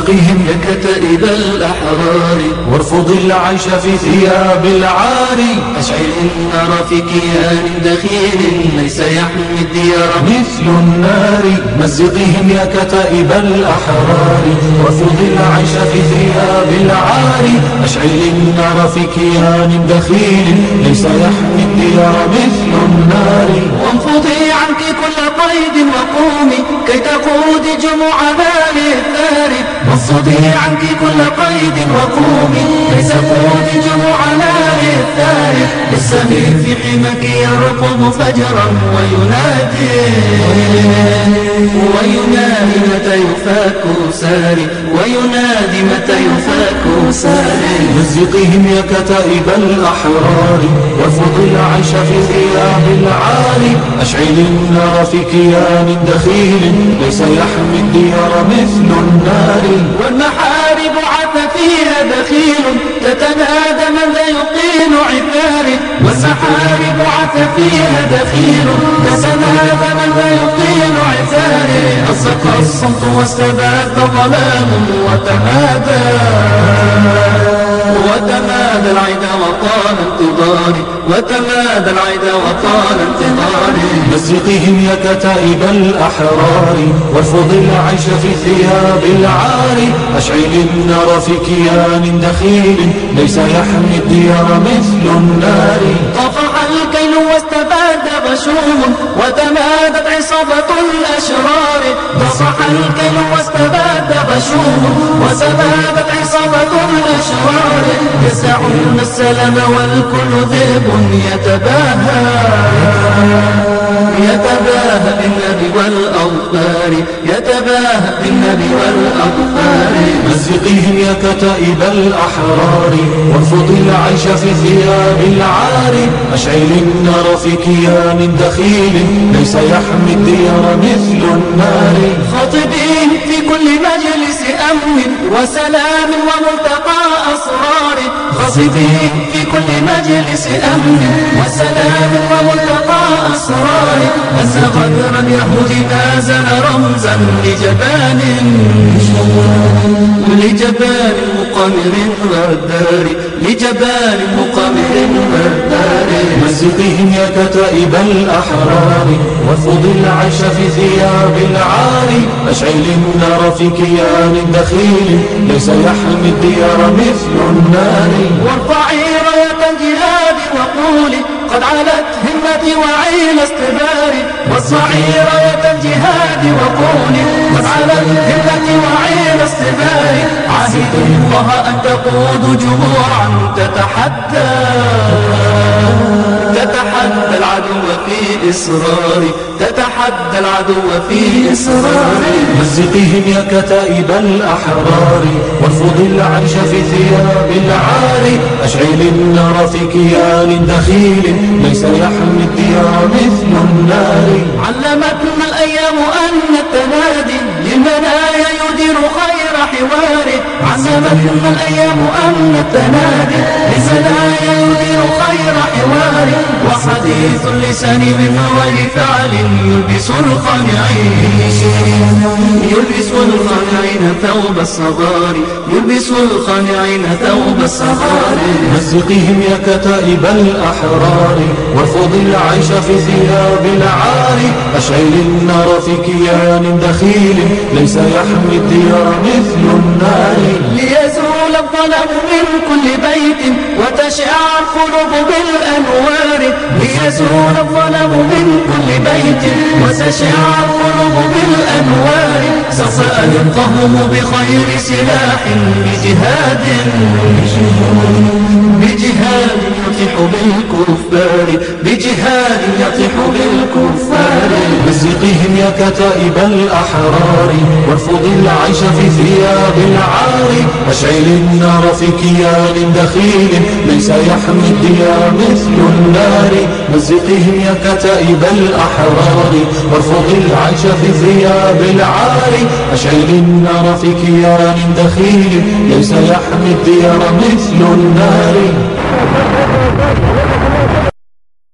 مزقهم يا كتائب الأحرار. وارفض العيش في ثياب العار. أشعل النار في كيان دخيل ليس يحمي الديار. مثل النار مزقهم يا كتائب الأحرار. وارفض العيش في ثياب العار. أشعل النار في كيان دخيل ليس يحمي الديار. مثل النار. وانفضي قيد وقومي كي تقود جموعنا للثار وانفضي عنك كل قيد وقومي كي تقود جموعنا للثار للسمير في حمك يرقب فجرا وينادي. وينادي متى يفاك ساري؟ وينادي متى يفاك ساري؟ مزقهم يا كتائب الأحرار وارفض العيش في ثياب العار. أشعل النار في كيان دخيل ليس يحمي الديار مثل النار. والمحارب عث فيها دخيل تتنادى من لا يقيل عثار. والمحارب عث فيها دخيل تتنادى من لا يقيل عثار. أصدق الصمت واستباد ظلام وتمادى. وتمادى العدا وطال انتظاري وتمادى العدا وطال انتظاري. مزقهم يا كتائب الأحرار وارفض العيش في ثياب العار. أشعل النار في كيان دخيل ليس يحمي الديار مثل النار. طفح الكيل واستفاد غشوم وتمادت عصابة الأشرار. طفح الكيل واستفاد غشوم وتمادت عصابة الأشرار يسعون السلام والكل ذئب يتباهى يتباهى بالنبي والأظفار يتباهى بالنبي والأظفار مزقهم يا كتائب الأحرار وارفض العيش في ثياب العار أشعل النار في كيان دخيل ليس يحمي الديار مثل النار خاطبين في كل مجلس أمن وسلام وملتقى خاطبين في كل مجلس أمن وسلام وملتقى أسرار. أس غدر اليهود ما زال رمزا لجبان. لجبان مقامر غدار لجبان مقامر مزقهم يا كتائب الأحرار. وارفض العيش في ثياب العار. أشعل النار في كيان دخيل ليس يحمي الديار مثل النار. وارفعي راية الجهاد وقولي قد علت همتي وعين استباري واصنعي راية الجهاد وقولي قد علت همتي وعين استباري عهد الله أن تقود جموعا تتحدى. العدو في إصراري تتحدى العدو في إصراري مزقهم يا كتائب الأحرار. وارفض العيش في ثياب العار. أشعل النار في كيان دخيل. ليس يحمي الديار مثل النار. علمتنا الأيام أن التنادي للمنايا يدير خير حوار. علمتنا الأيام أن التنادي للمنايا يدير خير حوار. وحديث اللسان من فعل يلبس الخانعين يلبس الخانعين ثوب الصغار. يلبس الخانعين ثوب الصغار. مزقهم يا كتائب الأحرار. وارفض العيش في ثياب العار. أشعل النار في كيان دخيل. ليس يحمي الديار مثل النار. ليزول الظلم من كل بيت. وتشع القلوب بالأنوار. وتشع القلوب بالأنوار سألقهم بخير سلاح بجهاد. بجهاد يطيح بالكفار بجهاد يطيح بالكفار. مزقهم يا كتائب الأحرار. وارفض العيش في ثياب العار. أشعل النار في كيان دخيل. ليس يحمي الديار مثل النار. مزقهم يا كتائب الأحرار. وارفض العيش في ثياب العار. أشعل النار في كيان دخيل. ليس يحمي الديار مثل النار.